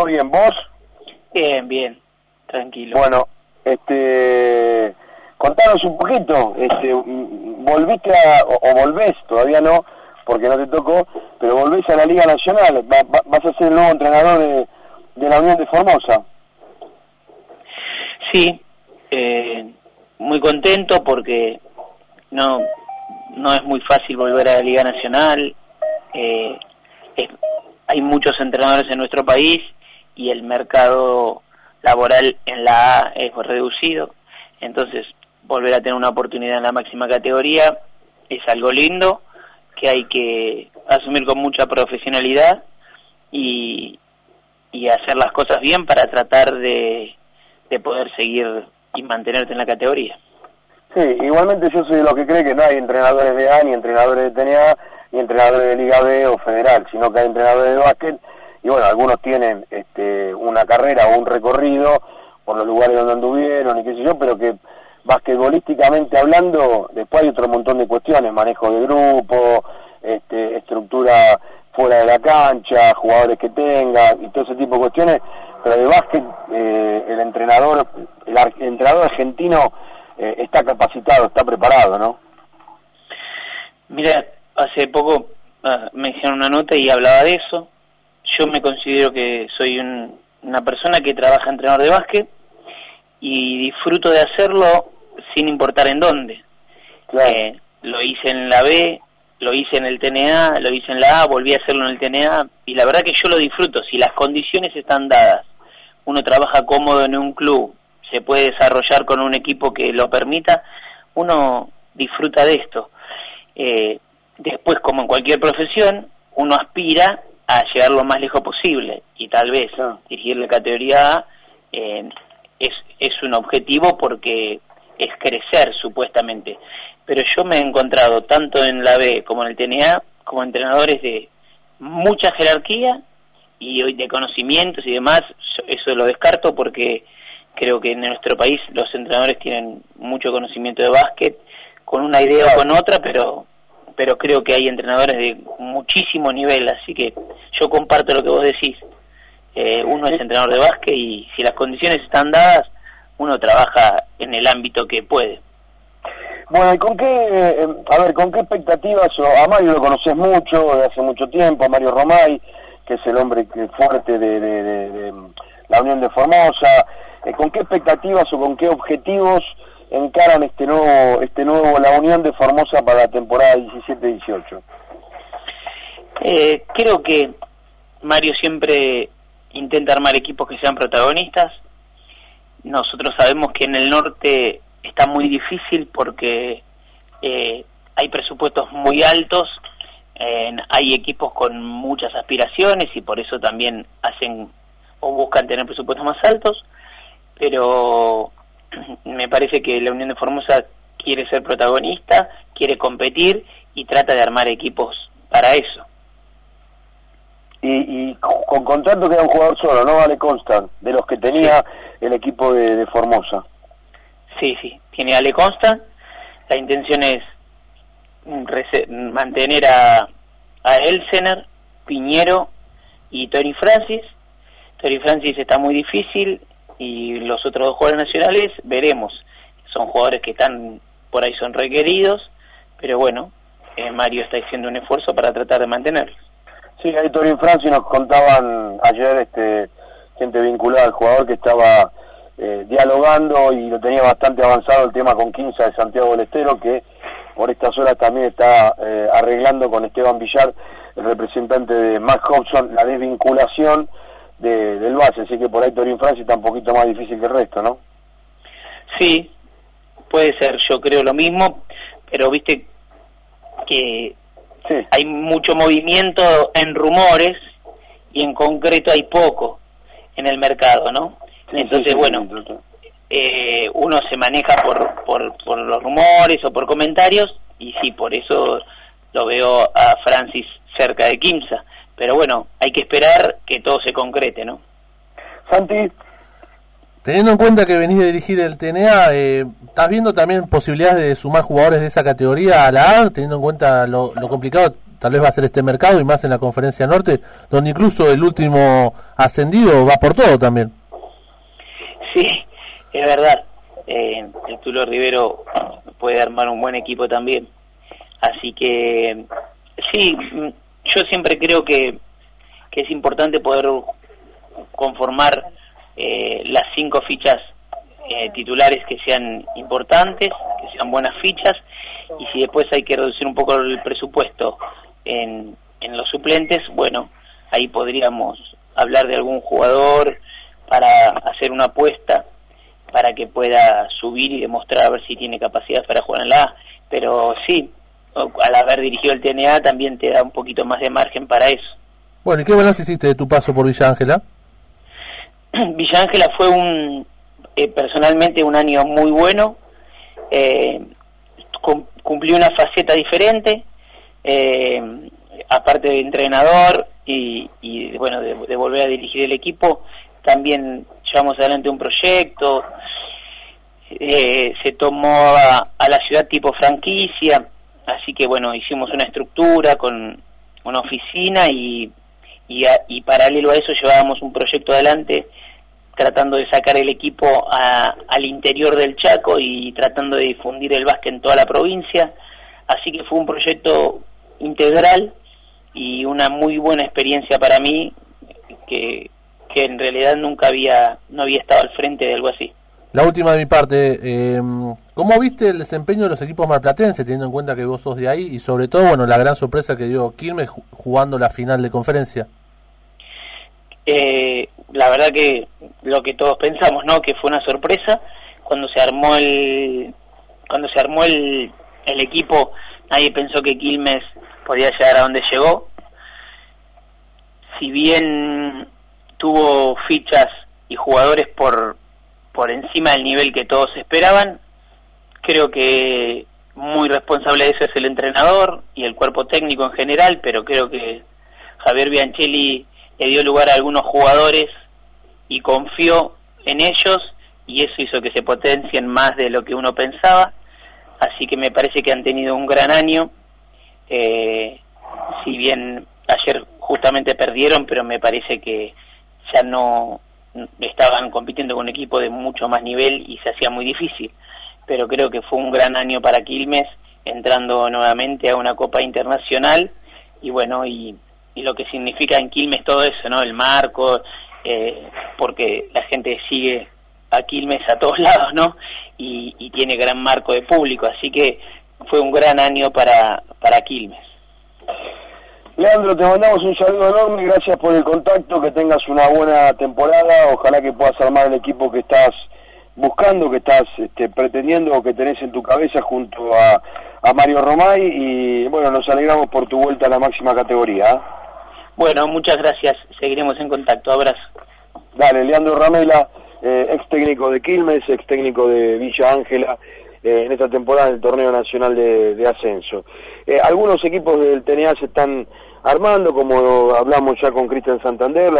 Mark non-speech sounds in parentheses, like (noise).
¿Todo bien? ¿Vos? Bien, bien, tranquilo. Bueno, este, contanos un poquito, este, volviste a, o, volvés, todavía no, porque no te tocó, pero volvés a la Liga Nacional, vas a ser el nuevo entrenador de, de la Unión de Formosa. Sí, eh, muy contento porque no, no es muy fácil volver a la Liga Nacional, eh, hay muchos entrenadores en nuestro país y el mercado laboral en la A es reducido, entonces volver a tener una oportunidad en la máxima categoría es algo lindo que hay que asumir con mucha profesionalidad y, y hacer las cosas bien para tratar de, de poder seguir y mantenerte en la categoría. Sí, igualmente yo soy de los que cree que no hay entrenadores de A ni entrenadores de TNA ni entrenadores de Liga B o Federal, sino que hay entrenadores de básquet y bueno, algunos tienen este, una carrera o un recorrido por los lugares donde anduvieron y qué sé yo, pero que basquetbolísticamente hablando, después hay otro montón de cuestiones, manejo de grupo, este, estructura fuera de la cancha, jugadores que tenga y todo ese tipo de cuestiones, pero de básquet eh, el entrenador, el, entrenador argentino eh, está capacitado, está preparado, ¿no? Mira, hace poco ah, me hicieron una nota y hablaba de eso. Yo me considero que soy una persona que trabaja entrenador de básquet y disfruto de hacerlo sin importar en dónde. Eh, lo hice en la B, lo hice en el TNA, lo hice en la A, volví a hacerlo en el TNA y la verdad que yo lo disfruto. Si las condiciones están dadas, uno trabaja cómodo en un club, se puede desarrollar con un equipo que lo permita, uno disfruta de esto. Eh, después, como en cualquier profesión, uno aspira a llegar lo más lejos posible y tal vez dirigir la categoría A eh, es, es un objetivo porque es crecer supuestamente. Pero yo me he encontrado tanto en la B como en el TNA como entrenadores de mucha jerarquía y de conocimientos y demás, eso lo descarto porque creo que en nuestro país los entrenadores tienen mucho conocimiento de básquet, con una idea o con otra, pero pero creo que hay entrenadores de muchísimo nivel, así que yo comparto lo que vos decís. Eh, uno es entrenador de básquet y si las condiciones están dadas, uno trabaja en el ámbito que puede. Bueno, ¿y con qué, eh, a ver, con qué expectativas, a Mario lo conoces mucho, de hace mucho tiempo, a Mario Romay, que es el hombre fuerte de, de, la Unión de Formosa, eh, ¿con qué expectativas o con qué objetivos encaran este nuevo, este nuevo la unión de Formosa para la temporada 17-18? Eh, creo que Mario siempre intenta armar equipos que sean protagonistas. Nosotros sabemos que en el norte está muy difícil porque eh, hay presupuestos muy altos, hay equipos con muchas aspiraciones y por eso también hacen o buscan tener presupuestos más altos, pero me parece que la Unión de Formosa quiere ser protagonista, quiere competir y trata de armar equipos para eso. Y, con contrato queda un jugador solo, ¿no? Vale Constant, de los que tenía el equipo de, Formosa. Sí, sí, tiene Ale Constant. La intención es mantener a, a Elsener, Piñero y Tony Francis. Tony Francis está muy difícil, y los otros dos jugadores nacionales veremos. Son jugadores que están por ahí son requeridos, pero bueno, eh, Mario está haciendo un esfuerzo para tratar de mantenerlos. Sí, ahí Torín Franci nos contaban ayer este gente vinculada al jugador que estaba eh, dialogando y lo tenía bastante avanzado el tema con Quinza de Santiago del Estero, que por estas horas también está eh, arreglando con Esteban Villar, el representante de Max Hobson, la desvinculación de, del base, así que por ahí Torín Francia está un poquito más difícil que el resto, ¿no? Sí, puede ser, yo creo lo mismo, pero viste que hay mucho movimiento en rumores y en concreto hay poco en el mercado, ¿no? Entonces, bueno, eh, uno se maneja por, por, por los rumores o por comentarios y sí, por eso lo veo a Francis cerca de Kimsa pero bueno, hay que esperar que todo se concrete, ¿no? Santi. Teniendo en cuenta que venís de dirigir el TNA, eh, ¿estás viendo también posibilidades de sumar jugadores de esa categoría a la A, teniendo en cuenta lo, complicado tal vez va a ser este mercado y más en la conferencia norte, donde incluso el último ascendido va por todo también. Sí, es verdad. Eh, el Tulo Rivero puede armar un buen equipo también. Así que sí, yo siempre creo que, que es importante poder conformar eh, las cinco fichas eh, titulares que sean importantes, que sean buenas fichas, y si después hay que reducir un poco el presupuesto en, en los suplentes, bueno, ahí podríamos hablar de algún jugador para hacer una apuesta para que pueda subir y demostrar a ver si tiene capacidad para jugar en la A. Pero sí, al haber dirigido el TNA también te da un poquito más de margen para eso. Bueno, ¿y qué balance hiciste de tu paso por Villa Ángela? (clears throat) Villa Ángela fue un, eh, personalmente un año muy bueno, eh, cumplió una faceta diferente, eh, aparte de entrenador y, bueno, de, volver a dirigir el equipo, también llevamos adelante un proyecto, eh, se tomó a, la ciudad tipo franquicia, así que bueno, hicimos una estructura con una oficina y, y, paralelo a eso llevábamos un proyecto adelante tratando de sacar el equipo al interior del Chaco y tratando de difundir el básquet en toda la provincia. Así que fue un proyecto integral y una muy buena experiencia para mí que, que en realidad nunca había, no había estado al frente de algo así. La última de mi parte, eh, ¿cómo viste el desempeño de los equipos marplatenses, teniendo en cuenta que vos sos de ahí y sobre todo, bueno, la gran sorpresa que dio Quilmes jugando la final de conferencia? Eh, la verdad que lo que todos pensamos, ¿no? Que fue una sorpresa cuando se armó el cuando se armó el, el equipo, nadie pensó que Quilmes podía llegar a donde llegó. Si bien tuvo fichas y jugadores por por encima del nivel que todos esperaban. Creo que muy responsable de eso es el entrenador y el cuerpo técnico en general, pero creo que Javier Bianchelli le dio lugar a algunos jugadores y confió en ellos y eso hizo que se potencien más de lo que uno pensaba. Así que me parece que han tenido un gran año. Eh, si bien ayer justamente perdieron, pero me parece que ya no estaban compitiendo con un equipo de mucho más nivel y se hacía muy difícil. Pero creo que fue un gran año para Quilmes, entrando nuevamente a una Copa Internacional y bueno, y, lo que significa en Quilmes todo eso, ¿no? El marco, eh, porque la gente sigue a Quilmes a todos (laughs) lados, ¿no? Y, y tiene gran marco de público, así que fue un gran año para, para Quilmes. Leandro, te mandamos un saludo enorme, gracias por el contacto, que tengas una buena temporada, ojalá que puedas armar el equipo que estás buscando, que estás este, pretendiendo o que tenés en tu cabeza junto a, Mario Romay y bueno, nos alegramos por tu vuelta a la máxima categoría. ¿eh? Bueno, muchas gracias, seguiremos en contacto, abrazo. Dale, Leandro Ramela, eh, ex técnico de Quilmes, ex técnico de Villa Ángela, eh, en esta temporada del torneo nacional de, ascenso. algunos equipos del TNA se están armando, como hablamos ya con Cristian Santander.